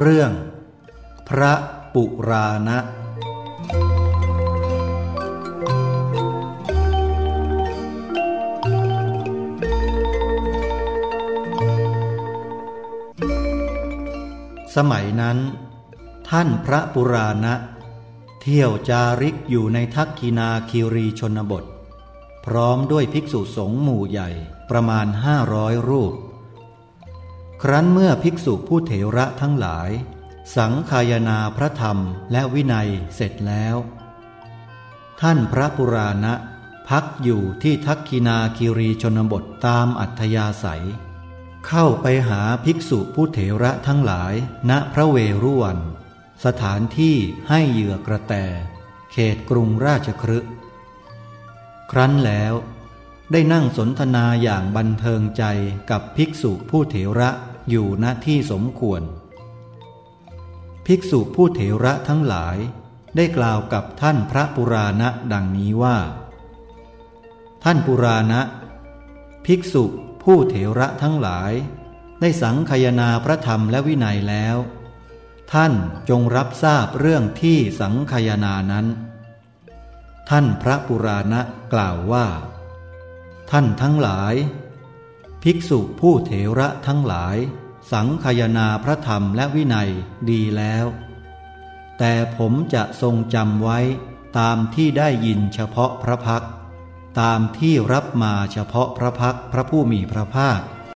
เรื่อง พระปุราณะ สมัยนั้น ท่านพระปุราณะ เที่ยวจาริกอยู่ในทักกินาคิรีชนบท พร้อมด้วยภิกษุสงฆ์หมู่ใหญ่ประมาณห้าร้อยรูป ครั้นเมื่อภิกษุผู้เถระทั้งหลาย สังคายนาพระธรรมและวินัยเสร็จแล้ว ท่านพระปุราณะ พักอยู่ที่ทักกินาคิรีชนบทตามอัธยาศัย เข้าไปหาภิกษุผู้เถระทั้งหลาย ณพระเวรุวัน สถานที่ให้เหยื่อกระแต เขตกรุงราชครึครั้นแล้วได้นั่งสนทนาอย่างบันเทิงใจกับภิกษุผู้เถระ อยู่ณที่สมควร ภิกษุผู้เถระทั้งหลายได้กล่าวกับท่านพระปุราณะดังนี้ว่า ท่านปุราณะ ภิกษุผู้เถระทั้งหลาย ได้สังคยนาพระธรรมและวินัยแล้ว ท่านจงรับทราบเรื่องที่สังคยนานั้น ท่านพระปุราณะกล่าวว่า ท่านทั้งหลาย ภิกษุผู้เถระทั้งหลาย สังคยนาพระธรรมและวินัยดีแล้ว แต่ผมจะทรงจำไว้ตามที่ได้ยินเฉพาะพระพัก ตามที่รับมาเฉพาะพระพักพระผู้มีพระภาค